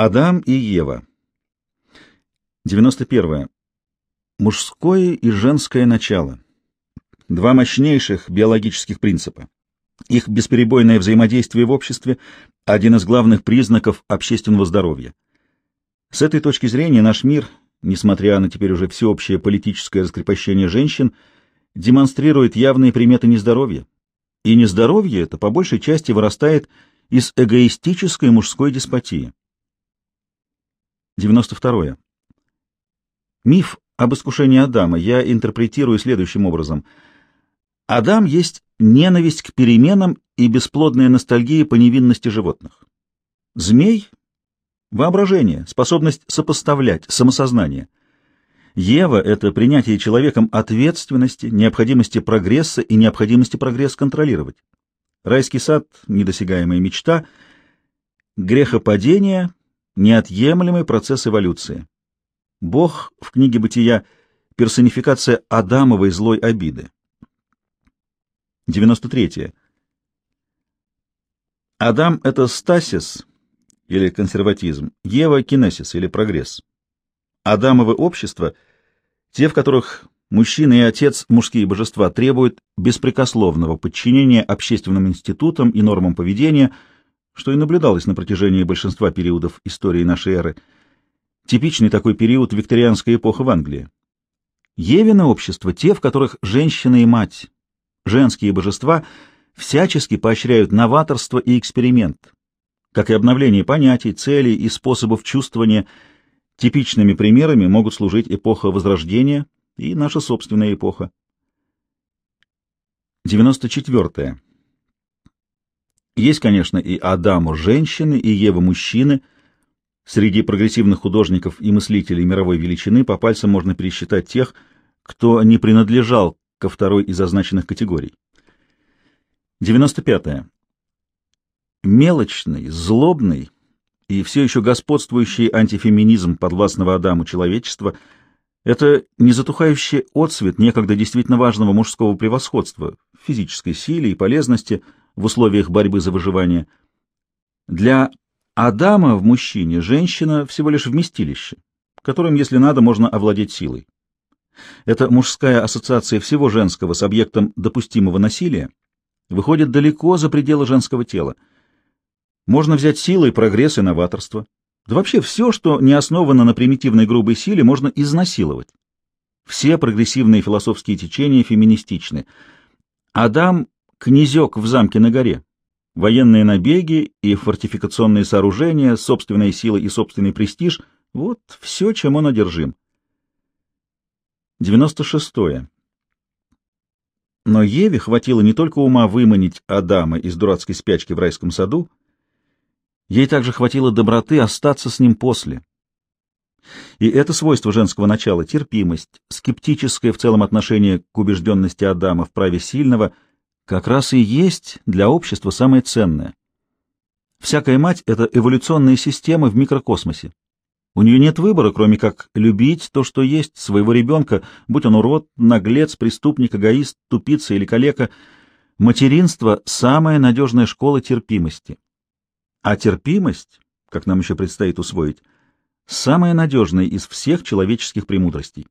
Адам и Ева. 91. Мужское и женское начало. Два мощнейших биологических принципа. Их бесперебойное взаимодействие в обществе – один из главных признаков общественного здоровья. С этой точки зрения наш мир, несмотря на теперь уже всеобщее политическое раскрепощение женщин, демонстрирует явные приметы нездоровья. И нездоровье это по большей части вырастает из эгоистической мужской деспотии. 92. Миф об искушении Адама я интерпретирую следующим образом. Адам есть ненависть к переменам и бесплодная ностальгия по невинности животных. Змей — воображение, способность сопоставлять, самосознание. Ева — это принятие человеком ответственности, необходимости прогресса и необходимости прогресс контролировать. Райский сад — недосягаемая мечта, грехопадение — неотъемлемый процесс эволюции. Бог в книге «Бытия» — персонификация Адамовой злой обиды. 93. Адам — это стасис или консерватизм, Ева — кинесис или прогресс. Адамовы общества — те, в которых мужчина и отец, мужские божества, требуют беспрекословного подчинения общественным институтам и нормам поведения, что и наблюдалось на протяжении большинства периодов истории нашей эры. Типичный такой период — викторианская эпоха в Англии. Евина общество — те, в которых женщина и мать, женские божества, всячески поощряют новаторство и эксперимент, как и обновление понятий, целей и способов чувствования. Типичными примерами могут служить эпоха Возрождения — и наша собственная эпоха. 94. Есть, конечно, и Адаму женщины, и Ева мужчины. Среди прогрессивных художников и мыслителей мировой величины по пальцам можно пересчитать тех, кто не принадлежал ко второй из означенных категорий. 95. Мелочный, злобный и все еще господствующий антифеминизм подвластного Адаму человечества – это незатухающий отсвет некогда действительно важного мужского превосходства физической силе и полезности в условиях борьбы за выживание. Для Адама в мужчине женщина всего лишь вместилище, которым, если надо, можно овладеть силой. Эта мужская ассоциация всего женского с объектом допустимого насилия выходит далеко за пределы женского тела. Можно взять силой прогресс и новаторство, да вообще все, что не основано на примитивной грубой силе, можно изнасиловать. Все прогрессивные философские течения феминистичны. Адам — князек в замке на горе. Военные набеги и фортификационные сооружения, собственная сила и собственный престиж — вот все, чем он одержим. 96. -е. Но Еве хватило не только ума выманить Адама из дурацкой спячки в райском саду, Ей также хватило доброты остаться с ним после. И это свойство женского начала, терпимость, скептическое в целом отношение к убежденности Адама в праве сильного, как раз и есть для общества самое ценное. Всякая мать — это эволюционная система в микрокосмосе. У нее нет выбора, кроме как любить то, что есть, своего ребенка, будь он урод, наглец, преступник, эгоист, тупица или калека. Материнство — самая надежная школа терпимости. А терпимость, как нам еще предстоит усвоить, самая надежная из всех человеческих премудростей.